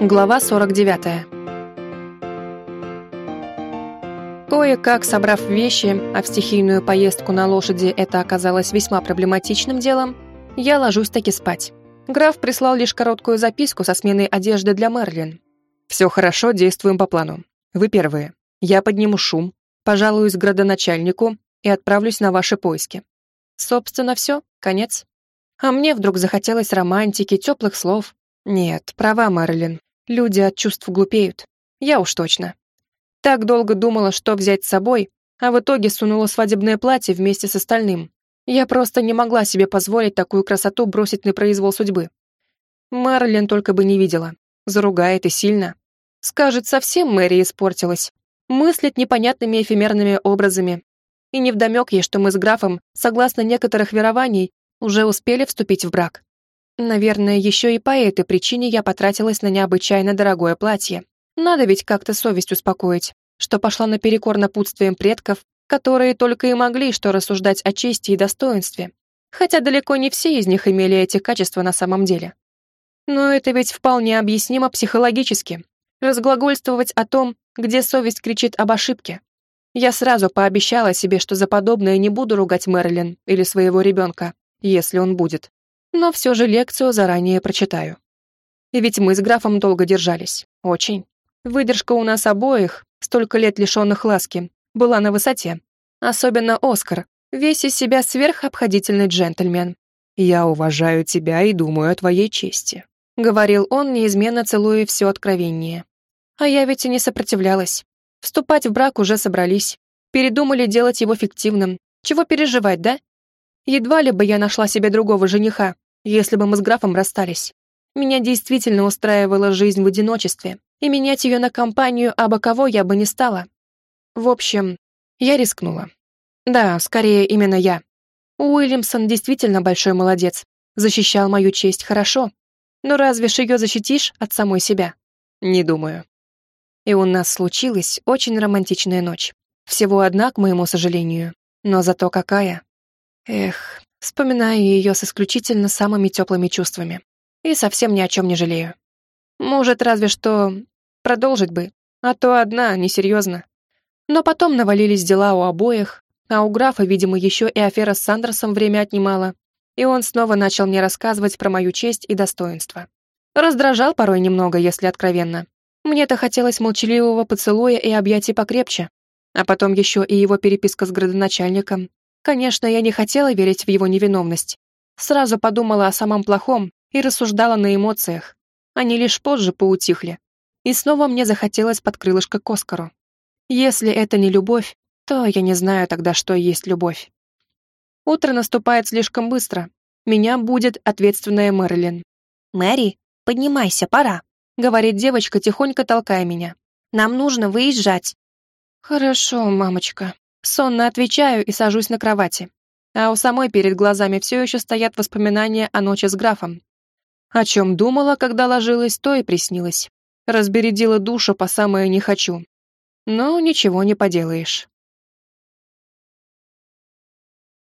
Глава 49. Кое-как собрав вещи, а в стихийную поездку на лошади это оказалось весьма проблематичным делом, я ложусь таки спать. Граф прислал лишь короткую записку со сменой одежды для Мерлин. «Все хорошо, действуем по плану. Вы первые. Я подниму шум, пожалуюсь градоначальнику и отправлюсь на ваши поиски. Собственно, все, конец. А мне вдруг захотелось романтики, теплых слов. Нет, права, Мерлин. Люди от чувств глупеют. Я уж точно. Так долго думала, что взять с собой, а в итоге сунула свадебное платье вместе с остальным. Я просто не могла себе позволить такую красоту бросить на произвол судьбы. Мерлин только бы не видела. Заругает и сильно. Скажет, совсем Мэри испортилась. Мыслит непонятными эфемерными образами. И невдомек ей, что мы с графом, согласно некоторых верований, уже успели вступить в брак. Наверное, еще и по этой причине я потратилась на необычайно дорогое платье. Надо ведь как-то совесть успокоить, что пошла наперекор напутствиям предков, которые только и могли что рассуждать о чести и достоинстве, хотя далеко не все из них имели эти качества на самом деле. Но это ведь вполне объяснимо психологически. Разглагольствовать о том, где совесть кричит об ошибке. Я сразу пообещала себе, что за подобное не буду ругать Мэрилин или своего ребенка, если он будет но все же лекцию заранее прочитаю. И ведь мы с графом долго держались. Очень. Выдержка у нас обоих, столько лет лишенных ласки, была на высоте. Особенно Оскар, весь из себя сверхобходительный джентльмен. «Я уважаю тебя и думаю о твоей чести», — говорил он, неизменно целуя все откровеннее. А я ведь и не сопротивлялась. Вступать в брак уже собрались. Передумали делать его фиктивным. Чего переживать, да? Едва ли бы я нашла себе другого жениха, если бы мы с графом расстались. Меня действительно устраивала жизнь в одиночестве, и менять ее на компанию абы кого я бы не стала. В общем, я рискнула. Да, скорее именно я. Уильямсон действительно большой молодец, защищал мою честь хорошо. Но разве ж ее защитишь от самой себя? Не думаю. И у нас случилась очень романтичная ночь. Всего одна, к моему сожалению, но зато какая. Эх, вспоминаю ее с исключительно самыми теплыми чувствами. И совсем ни о чем не жалею. Может, разве что продолжить бы, а то одна, несерьезно. Но потом навалились дела у обоих, а у графа, видимо, еще и афера с Сандерсом время отнимала, и он снова начал мне рассказывать про мою честь и достоинство. Раздражал порой немного, если откровенно. Мне-то хотелось молчаливого поцелуя и объятий покрепче, а потом еще и его переписка с градоначальником, Конечно, я не хотела верить в его невиновность. Сразу подумала о самом плохом и рассуждала на эмоциях. Они лишь позже поутихли. И снова мне захотелось под крылышко к Оскару. Если это не любовь, то я не знаю тогда, что есть любовь. Утро наступает слишком быстро. Меня будет ответственная Мэрилин. «Мэри, поднимайся, пора», — говорит девочка, тихонько толкая меня. «Нам нужно выезжать». «Хорошо, мамочка», Сонно отвечаю и сажусь на кровати. А у самой перед глазами все еще стоят воспоминания о ночи с графом. О чем думала, когда ложилась, то и приснилось. Разбередила душу по самое не хочу. Но ничего не поделаешь.